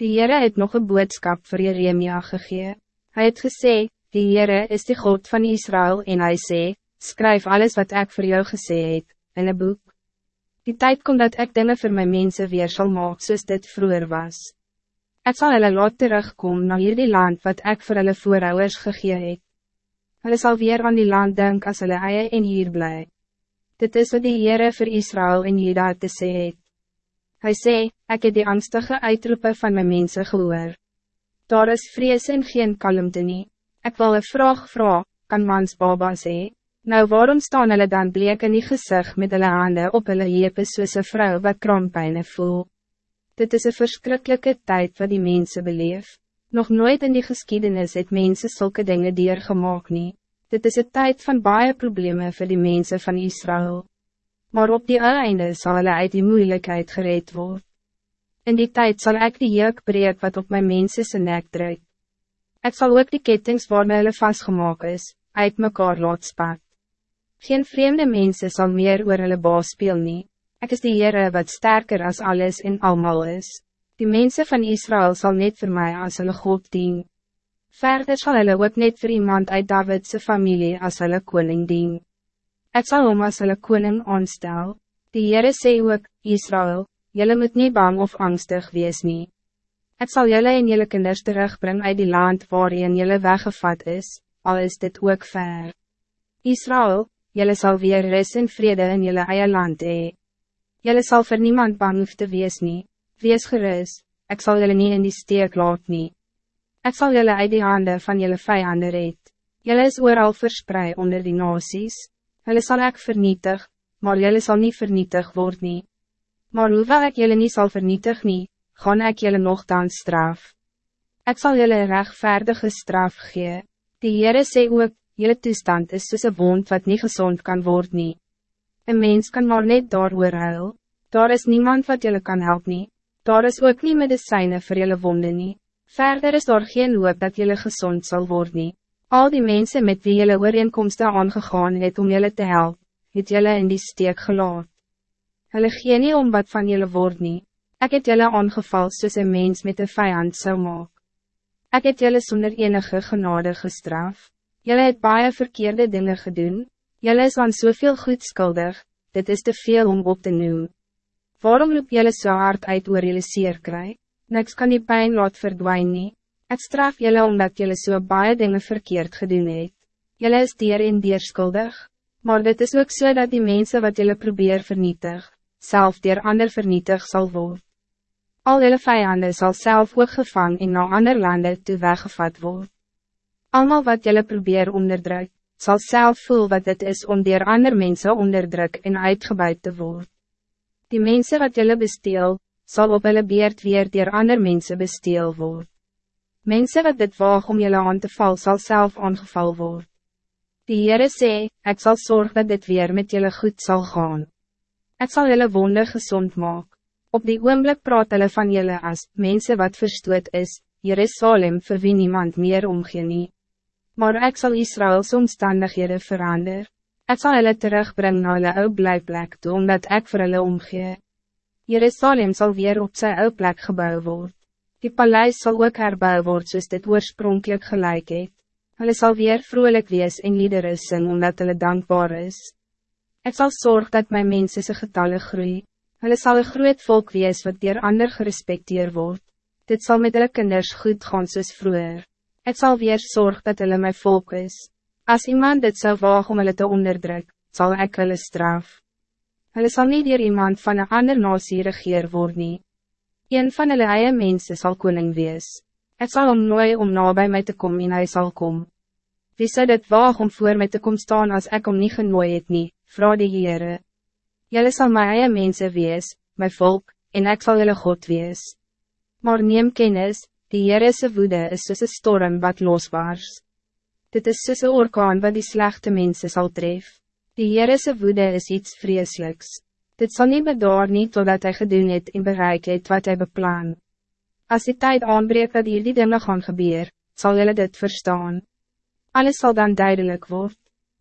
Die Heere het nog een boodskap voor Jeremia gegee. Hij het gesê, die Heere is de God van Israël en hij sê, skryf alles wat ik voor jou gesê het, in een boek. Die tijd komt dat ik dingen voor mijn mensen weer zal maken zoals dit vroeger was. Ik zal hulle laat terugkom na hierdie land wat ik voor hulle voorouders gegee het. Hulle sal weer aan die land denk as hulle eie en hier bly. Dit is wat die Heere voor Israël en Juda te sê het. Hy sê, ek het die angstige uitroepen van mijn mensen gehoor. Daar is vrees en geen kalmte nie. Ek wil een vraag vraag, kan mans baba sê. Nou waarom staan hulle dan bleek in die gezicht met hulle hande op hulle hepe soos een vrou wat krampijne voel? Dit is een verschrikkelijke tijd wat die mensen beleef. Nog nooit in die geschiedenis het mensen zulke dingen diergemaak nie. Dit is een tijd van baie problemen voor die mensen van Israël. Maar op die einde zal hulle uit die moeilijkheid gereed worden. In die tijd zal ik die juk breek wat op mijn mensen zijn nek druk. Ik zal ook die kettings waarmee hulle vastgemaakt is, uit mekaar laat spat. Geen vreemde mensen zal meer oor hulle baas speel nie. Ek is die Heere wat sterker als alles en almal is. Die mensen van Israël zal niet voor mij als hulle God dien. Verder zal hulle ook niet voor iemand uit Davidse familie als hulle koning dien. Ek sal hom as hulle koning aanstel. Die Heere sê ook, Israël, jullie moet niet bang of angstig wees nie. Ek sal jullie en jullie kinders terugbrengen uit die land waarin jullie weggevat is, al is dit ook ver. Israël, jullie zal weer rust en vrede in jullie eie land hee. Jullie zal voor niemand bang hoef te wees nie, wees gerust, ik zal jullie niet in die steek laat nie. Ik zal jullie uit die handen van jullie vijanden red. Jullie is ooral verspreid onder die nasies, jullie zal ik vernietig, maar jullie zal niet vernietig worden. nie. Maar hoewel ik jullie niet zal vernietig nie, gaan ik jullie nog dan straf. Ik zal jullie rechtvaardige straf gee. Die Heere sê ook, jullie toestand is soos een wond wat niet gezond kan worden. nie. Een mens kan maar net daar huil. Daar is niemand wat jullie kan helpen. nie. Daar is ook niet medicijnen voor jullie wonden nie. Verder is daar geen hoop dat jullie gezond zal worden. nie. Al die mensen met wie jullie ooreenkomsten aangegaan het om jullie te helpen, het jullie in die steek gelaat. Hulle gee nie om wat van jullie word nie. Ek het jullie aangeval soos een mens met een vijand zou maak. Ek het jullie zonder enige genade gestraf. Jullie het baie verkeerde dingen gedaan. Jullie is aan soveel goed skuldig, dit is te veel om op te noemen. Waarom loop jullie zo so hard uit oor jullie seer kry? Niks kan die pijn laat verdwijnen. Ek straf jullie omdat jullie so baie dingen verkeerd gedaan het. Jullie is dier en dier skuldig. Maar dit is ook so dat die mensen wat jullie probeer vernietig, zelf dier ander vernietig zal worden. Al jullie vijanden zal zelf ook gevangen in na ander landen toe weggevat worden. Almal wat jullie probeer onderdruk, zal zelf voel wat het is om dier ander mensen onderdruk en uitgebuit te worden. Die mensen wat jullie besteel, zal op hulle beerd weer dier ander mensen besteel worden. Mensen wat dit waag om jullie aan te val, zal zelf aangeval worden. Die Heere sê, ik zal zorgen dat dit weer met jullie goed zal gaan. Ik zal jullie wonde gezond maken. Op die oomblik praat hulle van jullie as, mensen wat verstoot is, Jerusalem vir wie niemand meer omgee nie. Maar ik zal Israëls omstandighede verander. Ik zal hulle terugbrengen naar hulle ou blijplek toe, omdat ik voor hulle omgee. Jerusalem zal weer op zijn ou plek gebouw worden. Die paleis zal ook herbouw worden soos dit oorspronkelijk gelijk het. Hulle sal weer vrolijk wees en liedere sing, omdat hulle dankbaar is. Ik zal zorgen dat mijn mensen zijn getallen groeien. Hulle sal een groot volk wees wat dier ander gerespecteerd wordt. Dit zal met hulle kinders goed gaan soos vroeger. Ik zal weer zorgen dat hulle mijn volk is. Als iemand dit zou wagen om hulle te onderdruk, zal ik hulle straf. Hulle sal niet dier iemand van een ander nasie regeer word nie. Een van hulle eie mense sal koning wees. Ik zal om nooit om na bij mij te komen en hij zal komen. Wie zou dit wagen om voor mij te komen staan als ik om niet genooi het nie, vrouw de Heere. Jullie zal my eie mense wees, my volk, en ik zal jullie God wees. Maar neem kennis, die Heerese woede is soos een storm wat losbaars. Dit is soos een orkaan wat die slechte mensen zal tref. Die Heerese woede is iets vreselijks. Dit zal niet bedaar nie totdat hij gedoen het en bereik het wat hij beplan. Als die tijd aanbreekt dat hier die dingen gaan gebeuren, zal jullie dit verstaan. Alles zal dan duidelijk worden.